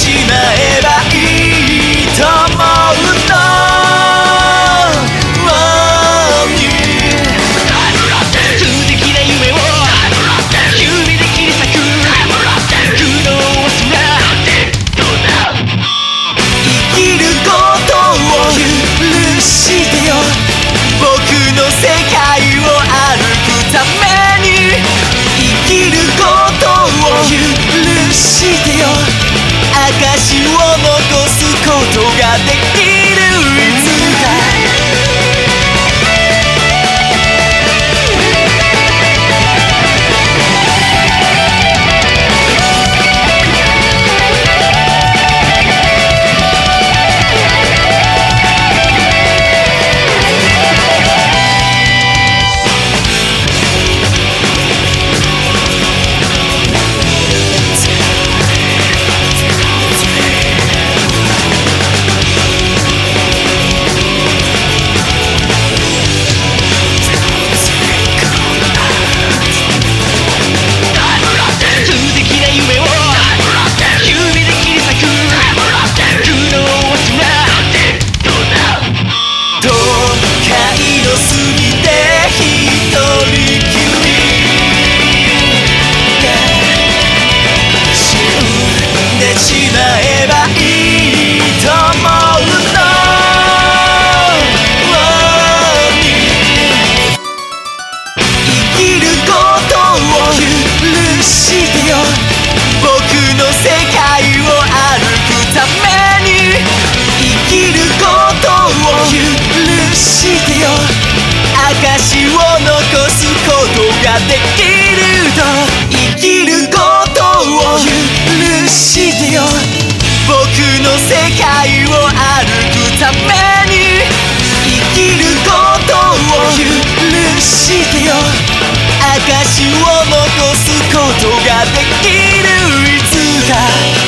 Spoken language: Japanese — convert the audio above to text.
しまえばいいと思うの夢を指で切り裂く苦悩をすな生きることを許してよ。僕の世界を愛ことができしてよ。僕の世界を歩くために生きることを許してよ。証を残すことができると。生きることを許してよ。僕の世界を歩くために私を残すことができるいつか。